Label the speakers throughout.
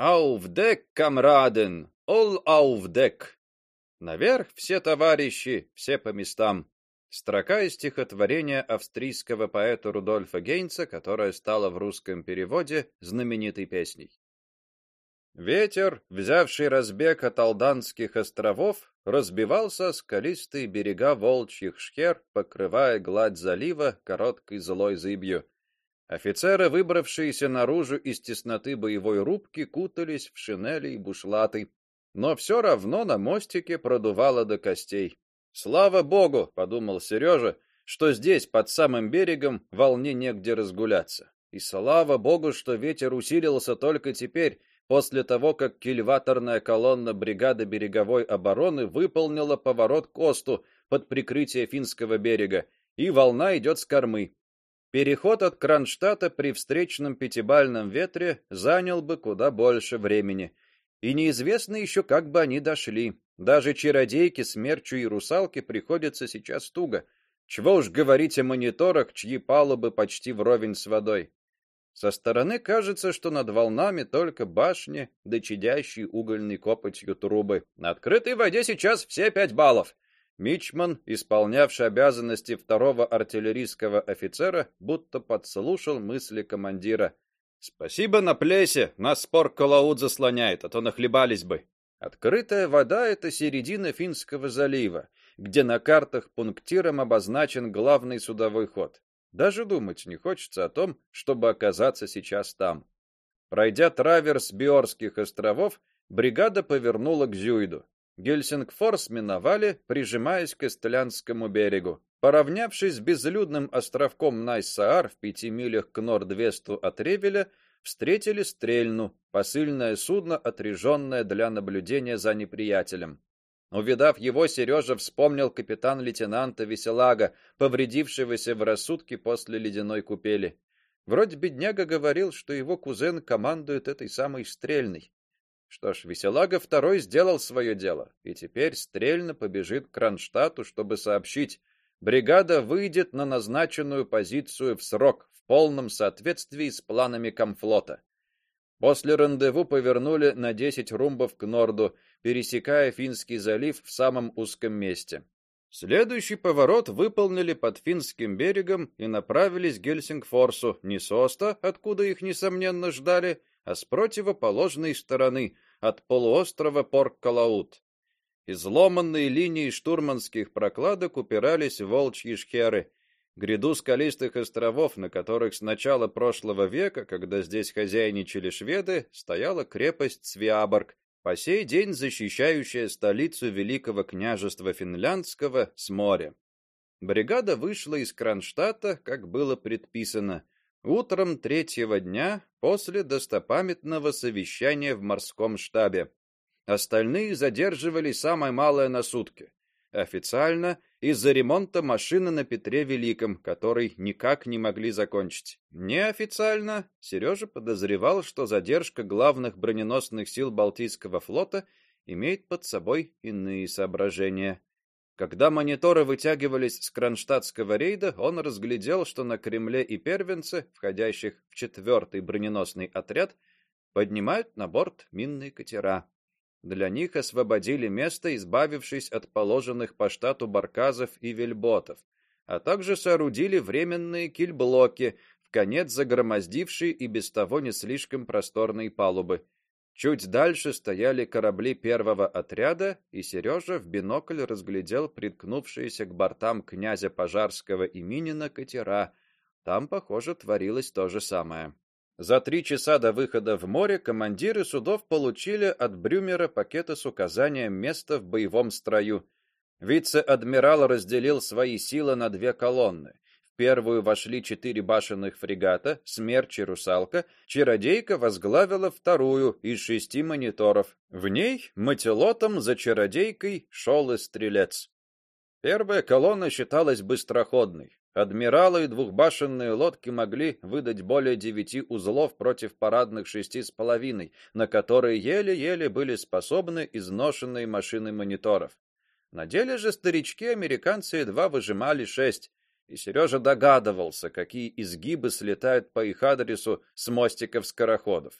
Speaker 1: Ауфдек, камраден, ол ауфдек. Наверх все товарищи, все по местам. Строка из стихотворения австрийского поэта Рудольфа Гейнца, которая стала в русском переводе знаменитой песней. Ветер, взявший разбег от Алданских островов, разбивался о скалистые берега волчьих шхер, покрывая гладь залива короткой злой зыбью. Офицеры, выбравшиеся наружу из тесноты боевой рубки, кутались в шинели и бушлаты, но все равно на мостике продувало до костей. Слава богу, подумал Сережа, что здесь под самым берегом волне негде разгуляться. И слава богу, что ветер усилился только теперь, после того, как кильваторная колонна бригады береговой обороны выполнила поворот к осту под прикрытие финского берега, и волна идет с кормы. Переход от Кронштадта при встречном пятибальном ветре занял бы куда больше времени, и неизвестно еще, как бы они дошли. Даже чародейке, смерчу и русалке приходится сейчас туго. Чего уж говорить о мониторах, чьи палубы почти вровень с водой. Со стороны кажется, что над волнами только башни, да чадящие угольной копотью трубы. На открытой воде сейчас все пять баллов. Мичман, исполнявший обязанности второго артиллерийского офицера, будто подслушал мысли командира. Спасибо на плесе, нас спор Калаут заслоняет, а то нахлебались бы. Открытая вода это середина Финского залива, где на картах пунктиром обозначен главный судовой ход. Даже думать не хочется о том, чтобы оказаться сейчас там. Пройдя траверс Биорских островов, бригада повернула к Зюйду. Гельсингфорс миновали, прижимаясь к Эстлянскому берегу. Поравнявшись с безлюдным островком Найсаар в пяти милях к норд-весту от Ревеля, встретили Стрельну, посыльное судно, отряженное для наблюдения за неприятелем. Увидав его, Сережа вспомнил капитан-лейтенанта Веселага, повредившегося в рассудке после ледяной купели. Вроде бедняга говорил, что его кузен командует этой самой Стрельной. Что ж, Веселага второй сделал свое дело, и теперь Стрельна побежит к Кронштадту, чтобы сообщить: бригада выйдет на назначенную позицию в срок, в полном соответствии с планами Комфлота. После рандеву повернули на 10 румбов к норду, пересекая Финский залив в самом узком месте. Следующий поворот выполнили под Финским берегом и направились к Гельсингфорсу, не с откуда их несомненно ждали, а с противоположной стороны, от полуострова Порт-Калаут. Изломанные линии штурманских прокладок упирались в волчьи шхеры, гряду скалистых островов, на которых с начала прошлого века, когда здесь хозяйничали шведы, стояла крепость Свиаборг, по сей день защищающая столицу великого княжества финляндского с моря. Бригада вышла из Кронштадта, как было предписано, утром третьего дня после достопамятного совещания в морском штабе. Остальные задерживались самое малое на сутки. Официально из-за ремонта машины на Петре Великом, который никак не могли закончить. Неофициально Сережа подозревал, что задержка главных броненосных сил Балтийского флота имеет под собой иные соображения. Когда мониторы вытягивались с кронштадтского рейда, он разглядел, что на Кремле и Первенце, входящих в четвертый броненосный отряд, поднимают на борт минные катера. Для них освободили место, избавившись от положенных по штату барказов и вельботов, а также соорудили временные кильблоки, в конец загромоздившие и без того не слишком просторные палубы. Чуть дальше стояли корабли первого отряда, и Сережа в бинокль разглядел приткнувшиеся к бортам князя Пожарского и Минина катера. Там, похоже, творилось то же самое. За три часа до выхода в море командиры судов получили от Брюмера пакеты с указанием места в боевом строю. Вице-адмирал разделил свои силы на две колонны. Первую вошли четыре башенных фрегата, Смерч и Русалка. Чародейка возглавила вторую из шести мониторов. В ней мотилотом за чародейкой шел и стрелец. Первая колонна считалась быстроходной. Адмиралы и двухбашенные лодки могли выдать более девяти узлов против парадных шести с половиной, на которые еле-еле были способны изношенные машины мониторов. На деле же старички-американцы едва выжимали шесть, и Сережа догадывался, какие изгибы слетают по их адресу с мостиков скороходов.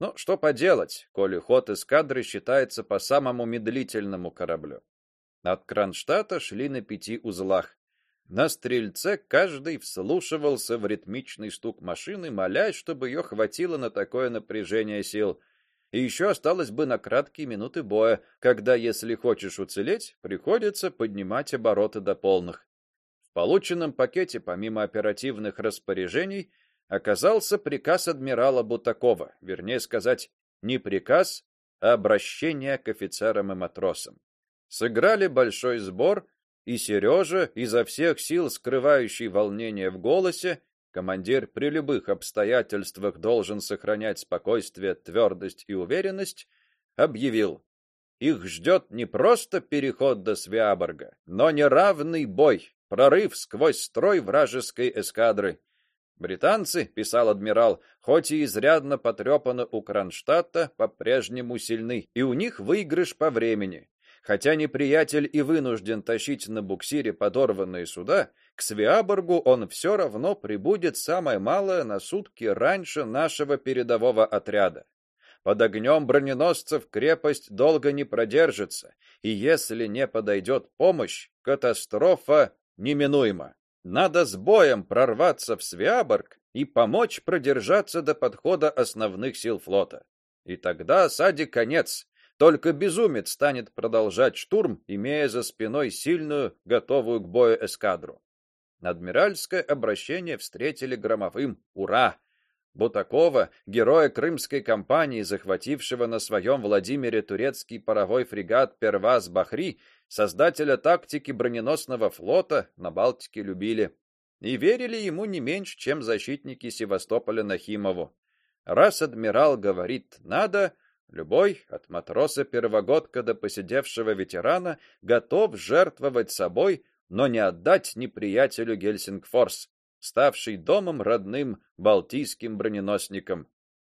Speaker 1: Ну, что поделать, коли ход эскадры считается по самому медлительному кораблю. От Кронштадта шли на пяти узлах. На стрельце каждый вслушивался в ритмичный стук машины, молясь, чтобы ее хватило на такое напряжение сил. И еще осталось бы на краткие минуты боя, когда, если хочешь уцелеть, приходится поднимать обороты до полных. Полученном пакете, помимо оперативных распоряжений, оказался приказ адмирала Бутакова, вернее сказать, не приказ, а обращение к офицерам и матросам. Сыграли большой сбор, и Сережа, изо всех сил скрывающий волнение в голосе, командир при любых обстоятельствах должен сохранять спокойствие, твердость и уверенность, объявил: их ждет не просто переход до Свяборга, но неравный бой, прорыв сквозь строй вражеской эскадры. Британцы, писал адмирал, хоть и изрядно потрепаны у Кронштадта, по-прежнему сильны, и у них выигрыш по времени. Хотя неприятель и вынужден тащить на буксире подорванные суда, к Свиаборгу он все равно прибудет самое малое на сутки раньше нашего передового отряда. Под огнем броненосцев крепость долго не продержится, и если не подойдет помощь, катастрофа неминуема. Надо с боем прорваться в Свиаборг и помочь продержаться до подхода основных сил флота. И тогда осаде конец, только безумец станет продолжать штурм, имея за спиной сильную, готовую к бою эскадру. Адмиральское обращение встретили громовым ура. Бутакова, героя крымской кампании, захватившего на своем Владимире турецкий паровой фрегат Перваз Бахри, создателя тактики броненосного флота, на Балтике любили и верили ему не меньше, чем защитники Севастополя Нахимову. Раз адмирал говорит надо, Любой, от матроса первогодка до посидевшего ветерана, готов жертвовать собой, но не отдать неприятелю Гельсингфорс, ставший домом родным балтийским броненосникам.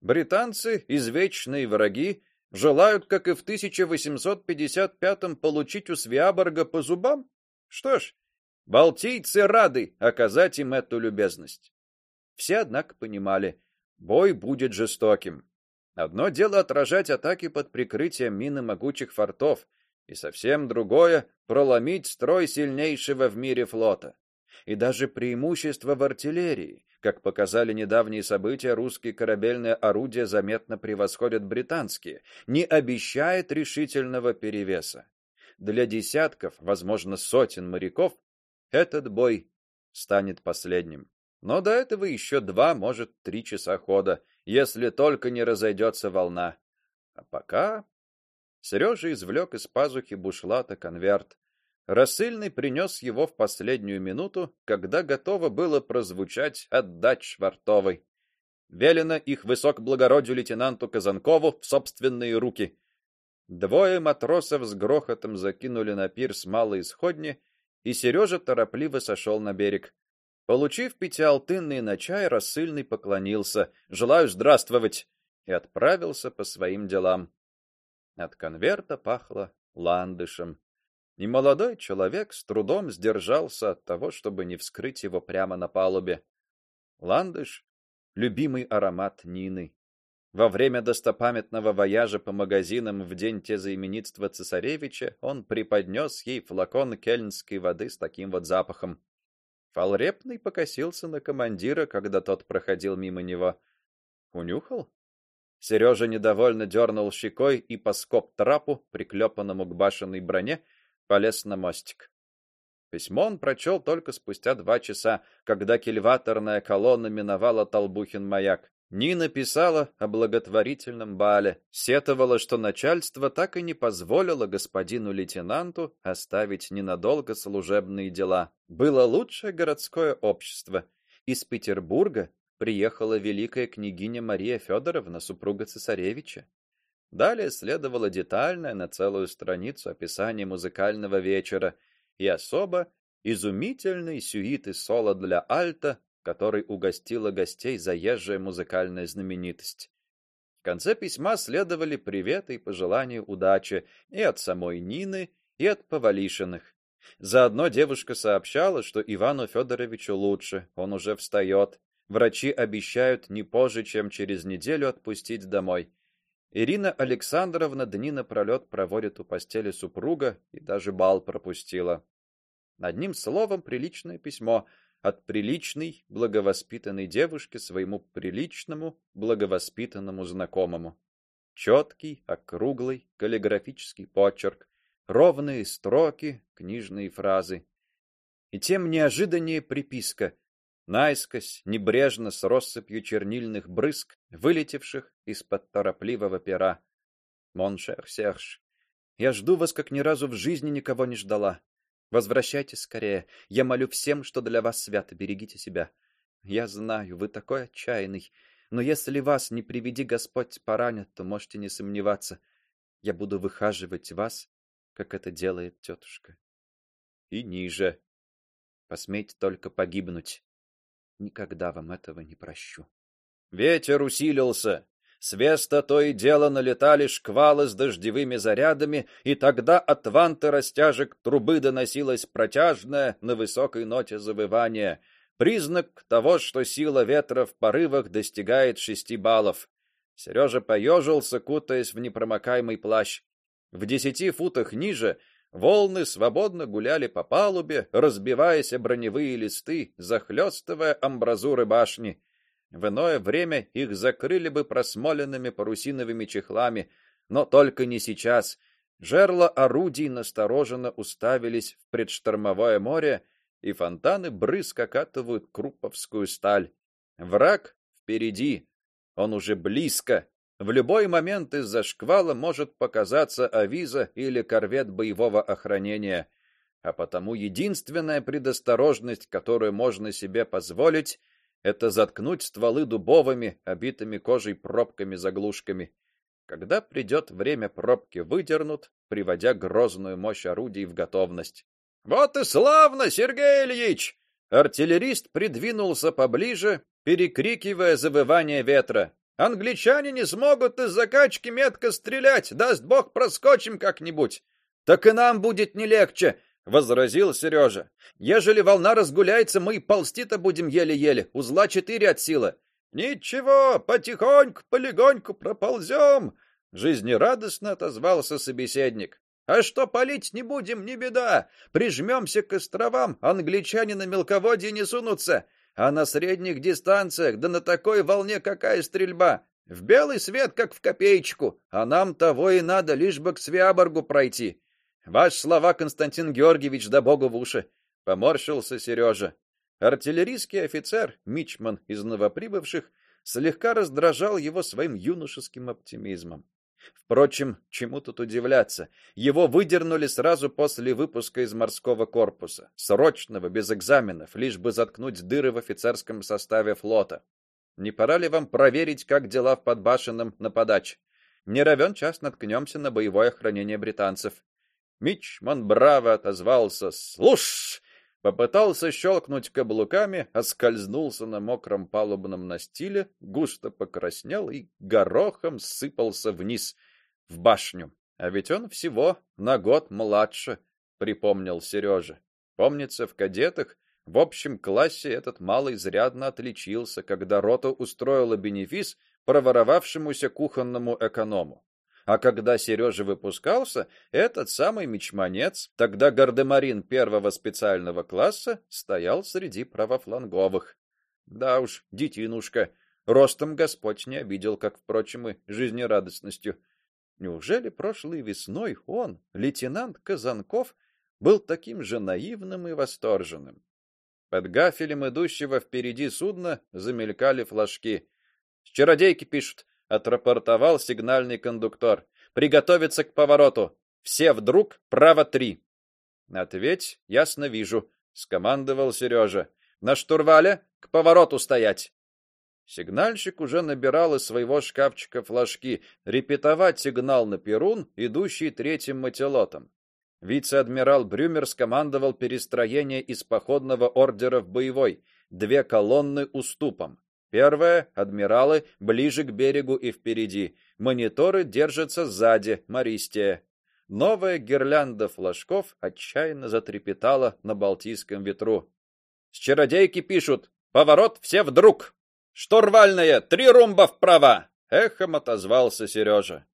Speaker 1: Британцы, извечные враги, желают, как и в 1855-м, получить у Свиаборга по зубам? Что ж, балтийцы рады оказать им эту любезность. Все однако понимали, бой будет жестоким. Одно дело отражать атаки под прикрытием мины могучих фортов, и совсем другое проломить строй сильнейшего в мире флота. И даже преимущество в артиллерии, как показали недавние события, русские корабельные орудия заметно превосходят британские, не обещает решительного перевеса. Для десятков, возможно, сотен моряков этот бой станет последним. Но до этого еще два, может, три часа хода, если только не разойдется волна. А пока Сережа извлек из пазухи бушлата конверт. Рассыльный принес его в последнюю минуту, когда готово было прозвучать отдать Швартовой. Велено их высокоблагородию лейтенанту Казанкову в собственные руки. Двое матросов с грохотом закинули на пирс малые сходни, и Сережа торопливо сошел на берег. Получив пятиалтынный на чай, рассыльный поклонился: "Желаю здравствовать" и отправился по своим делам. От конверта пахло ландышем. Немолодой человек с трудом сдержался от того, чтобы не вскрыть его прямо на палубе. Ландыш любимый аромат Нины. Во время достопамятного вояжа по магазинам в день тезаименитства цесаревича он преподнес ей флакон кельнской воды с таким вот запахом. Фалрепный покосился на командира, когда тот проходил мимо него. Унюхал? Сережа недовольно дернул щекой и по скоб-трапу, приклепанному к башенной броне, полез на мостик. Письмо он прочел только спустя два часа, когда кильваторная колонна миновала Толбухин маяк. Нина писала о благотворительном бале, сетовала, что начальство так и не позволило господину лейтенанту оставить ненадолго служебные дела. Было лучшее городское общество. Из Петербурга приехала великая княгиня Мария Федоровна, супруга цесаревича. Далее следовало детальное на целую страницу описание музыкального вечера и особо изумительный сюит и соло для альта которой угостила гостей заезжая музыкальная знаменитость. В конце письма следовали приветы и пожелания удачи и от самой Нины, и от Повалишиных. Заодно девушка сообщала, что Ивану Федоровичу лучше, он уже встает. Врачи обещают не позже, чем через неделю отпустить домой. Ирина Александровна дни напролет проводит у постели супруга и даже бал пропустила. Одним словом, приличное письмо от приличной, благовоспитанной девушки своему приличному, благовоспитанному знакомому. Четкий, округлый каллиграфический почерк, ровные строки, книжные фразы. И тем неожиданнее приписка: наискось, небрежно с россыпью чернильных брызг, вылетевших из-под торопливого пера. Mon cher Серж, я жду вас, как ни разу в жизни никого не ждала. Возвращайтесь скорее. Я молю всем, что для вас свято, берегите себя. Я знаю, вы такой отчаянный, но если вас не приведи Господь поранят, то можете не сомневаться. Я буду выхаживать вас, как это делает тетушка. И ниже. Посмейте только погибнуть. Никогда вам этого не прощу. Ветер усилился. С веста то и дело налетали шквалы с дождевыми зарядами, и тогда от ванты растяжек трубы доносилось протяжное на высокой ноте завывание, признак того, что сила ветра в порывах достигает шести баллов. Сережа поежился, кутаясь в непромокаемый плащ. В десяти футах ниже Волны свободно гуляли по палубе, разбиваясь о броневые листы, захлестывая амбразуры башни. В иное время их закрыли бы просмоленными парусиновыми чехлами, но только не сейчас. Жерла орудий настороженно уставились в предштормовое море, и фонтаны брызг окатывают круповскую сталь. Враг впереди, он уже близко, в любой момент из-за шквала может показаться авиза или корвет боевого охранения, а потому единственная предосторожность, которую можно себе позволить, это заткнуть стволы дубовыми, обитыми кожей пробками-заглушками. Когда придет время, пробки выдернут, приводя грозную мощь орудий в готовность. Вот и славно, Сергей Ильич! Артиллерист придвинулся поближе, перекрикивая завывание ветра. Англичане не смогут из закачки метко стрелять, даст бог проскочим как-нибудь. Так и нам будет не легче, возразил Сережа. Ежели волна разгуляется, мы ползти-то будем еле-еле, узла четыре от силы. Ничего, потихоньку, полегоньку проползем, жизнерадостно отозвался собеседник. А что палить не будем, не беда. Прижмемся к островам, англичане на мелководье не сунутся. А на средних дистанциях, да на такой волне какая стрельба? В белый свет, как в копеечку, а нам того и надо, лишь бы к Свяборгу пройти. Ваши слова, Константин Георгиевич, да богу в уши, поморщился Сережа. Артиллерийский офицер, мичман из новоприбывших, слегка раздражал его своим юношеским оптимизмом. Впрочем, чему тут удивляться? Его выдернули сразу после выпуска из морского корпуса, срочного, без экзаменов, лишь бы заткнуть дыры в офицерском составе флота. Не пора ли вам проверить, как дела в подбашенном на подаче? Не равен час наткнемся на боевое охранение британцев. Мичман браво отозвался: "Слушай, Попытался щелкнуть каблуками, оскользнулся на мокром палубном настиле, густо покраснел и горохом сыпался вниз в башню. А ведь он всего на год младше, припомнил Сережа. Помнится, в кадетах в общем классе этот малый изрядно отличился, когда рота устроила бенефис проворовавшемуся кухонному эконому. А когда Сережа выпускался, этот самый мичманец, тогда гардемарин первого специального класса, стоял среди правофланговых. Да уж, детинушка, ростом Господь не обидел, как впрочем и жизнерадостностью. Неужели прошлой весной он, лейтенант Казанков, был таким же наивным и восторженным? Под гафелем идущего впереди судна замелькали флажки. С чародейки пишут: отрапортовал сигнальный кондуктор. Приготовиться к повороту. Все вдруг право три. Ответь, ясно вижу, скомандовал Сережа. На штурвале к повороту стоять. Сигнальщик уже набирал из своего шкафчика флажки, репетовать сигнал на перун, идущий третьим мотилотом. Вице-адмирал Брюмер скомандовал перестроение из походного ордера в боевой, две колонны уступом. Первое адмиралы ближе к берегу и впереди. Мониторы держатся сзади, Мористия. Новая гирлянда флажков отчаянно затрепетала на балтийском ветру. С чародейки пишут: "Поворот все вдруг". Штурвальная, три румба вправо, эхом отозвался Сережа.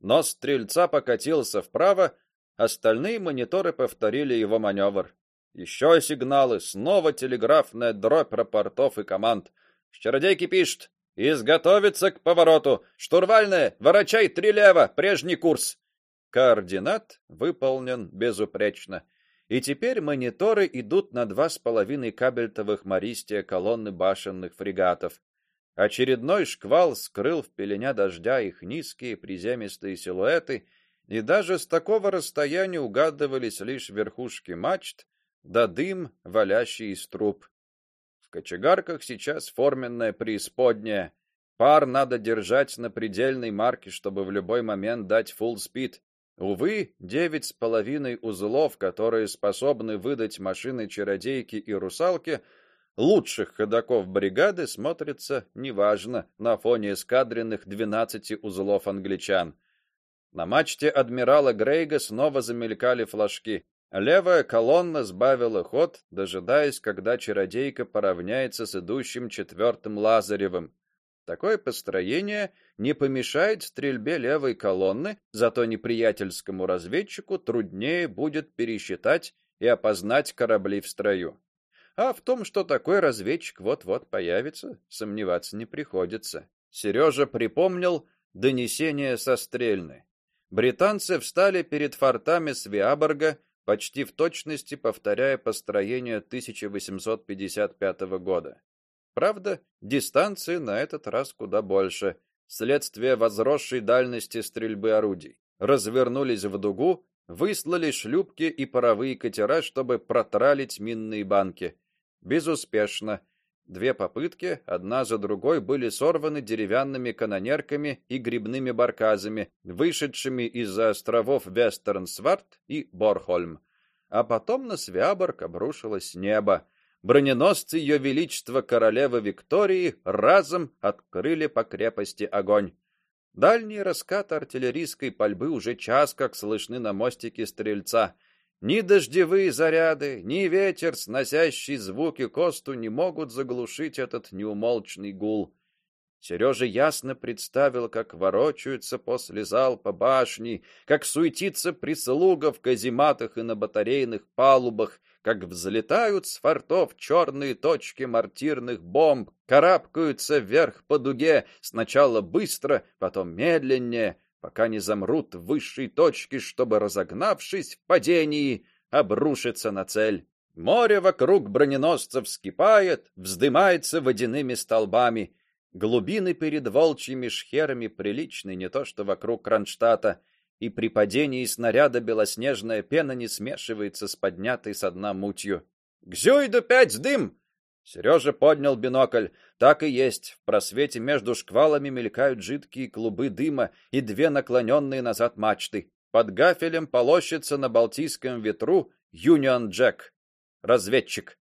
Speaker 1: Но стрельца покатился вправо, остальные мониторы повторили его маневр. Еще сигналы, снова телеграфная дробь рапортов и команд. Чародейки пишет: "Изготовиться к повороту. Штурвальная, ворочай три лево, прежний курс". Координат выполнен безупречно. И теперь мониторы идут на два с половиной кабельтовых мористия колонны башенных фрегатов. Очередной шквал скрыл в пелене дождя их низкие приземистые силуэты, и даже с такого расстояния угадывались лишь верхушки мачт, да дым, валящий из труб. Кочегарках сейчас форменная преисподняя. Пар надо держать на предельной марке, чтобы в любой момент дать full speed. Увы, девять с половиной узлов, которые способны выдать машины чародейки и русалки, лучших ходаков бригады, смотрятся неважно на фоне эскадренных двенадцати узлов англичан. На мачте адмирала Грейга снова замелькали флажки. Левая колонна сбавила ход, дожидаясь, когда чародейка поравняется с идущим четвертым Лазаревым. Такое построение не помешает стрельбе левой колонны, зато неприятельскому разведчику труднее будет пересчитать и опознать корабли в строю. А в том, что такой разведчик вот-вот появится, сомневаться не приходится. Сережа припомнил донесение со Стрельны. Британцы встали перед фортами Свиаборга почти в точности повторяя построение 1855 года. Правда, дистанции на этот раз куда больше, следствие возросшей дальности стрельбы орудий. Развернулись в дугу, выслали шлюпки и паровые катера, чтобы протралить минные банки. Безуспешно. Две попытки, одна за другой, были сорваны деревянными канонерками и грибными барказами, вышедшими из-за островов Вестернсварт и Борхольм. А потом на Свяборг обрушилось небо. Броненосцы ее величества королевы Виктории разом открыли по крепости огонь. Дальние раскаты артиллерийской пальбы уже час как слышны на мостике Стрельца. Ни дождевые заряды, ни ветер, сносящий звуки косту, не могут заглушить этот неумолчный гул. Сережа ясно представил, как ворочаются после залпа башни, как суетится прислуга в казематах и на батарейных палубах, как взлетают с фортов черные точки мортирных бомб, карабкаются вверх по дуге, сначала быстро, потом медленнее, пока не замрут в высшей точке, чтобы разогнавшись в падении, обрушиться на цель. Море вокруг броненосцев вскипает, вздымается водяными столбами. Глубины перед волчьими шхерами приличны не то что вокруг Кронштадта, и при падении снаряда белоснежная пена не смешивается с поднятой со дна мутью. "Гзюйду пять дым!" Сережа поднял бинокль. Так и есть. В просвете между шквалами мелькают жидкие клубы дыма и две наклоненные назад мачты. Под гафелем полощется на балтийском ветру Юнион Джек. Разведчик.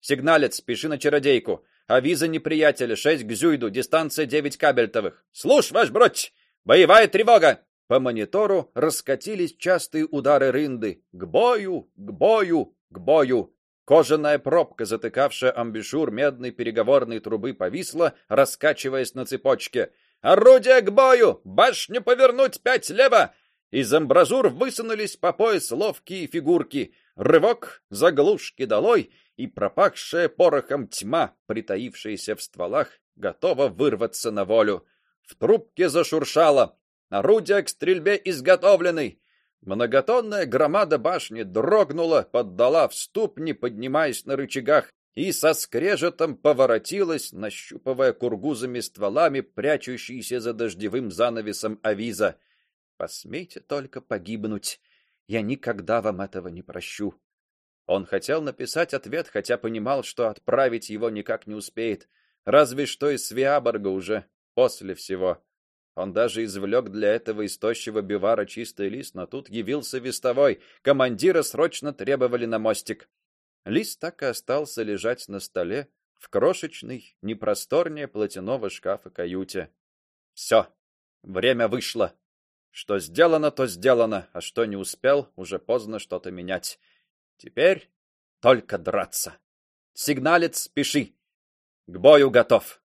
Speaker 1: Сигналец, спеши на чародейку. Авиза неприятеля, шесть к Зюйду, дистанция девять кабельтовых. Слушь, ваш бродь! Боевая тревога! По монитору раскатились частые удары рынды. К бою, к бою, к бою. Кожаная пробка, затыкавшая амбушюр медной переговорной трубы, повисла, раскачиваясь на цепочке. Орудие к бою! Башню повернуть пять лево! Из амбразур высунулись по пояс ловкие фигурки. Рывок, заглушки долой, и пропахшая порохом тьма, притаившаяся в стволах, готова вырваться на волю. В трубке зашуршало. Орудие к стрельбе изготовлены. Многотонная громада башни дрогнула, поддала в ступни, поднимаясь на рычагах, и со скрежетом поворотилась, нащупывая кургузами стволами прячущийся за дождевым занавесом авиза. Посмейте только погибнуть. Я никогда вам этого не прощу. Он хотел написать ответ, хотя понимал, что отправить его никак не успеет, разве что из Свиаборга уже после всего. Он даже извлек для этого из бивара чистый лист, но тут явился вестовой. Командира срочно требовали на мостик. Лист так и остался лежать на столе в крошечной, непросторнее платяного шкафа каюте. Все, время вышло. Что сделано, то сделано, а что не успел, уже поздно что-то менять. Теперь только драться. Сигналец, спеши. К бою готов.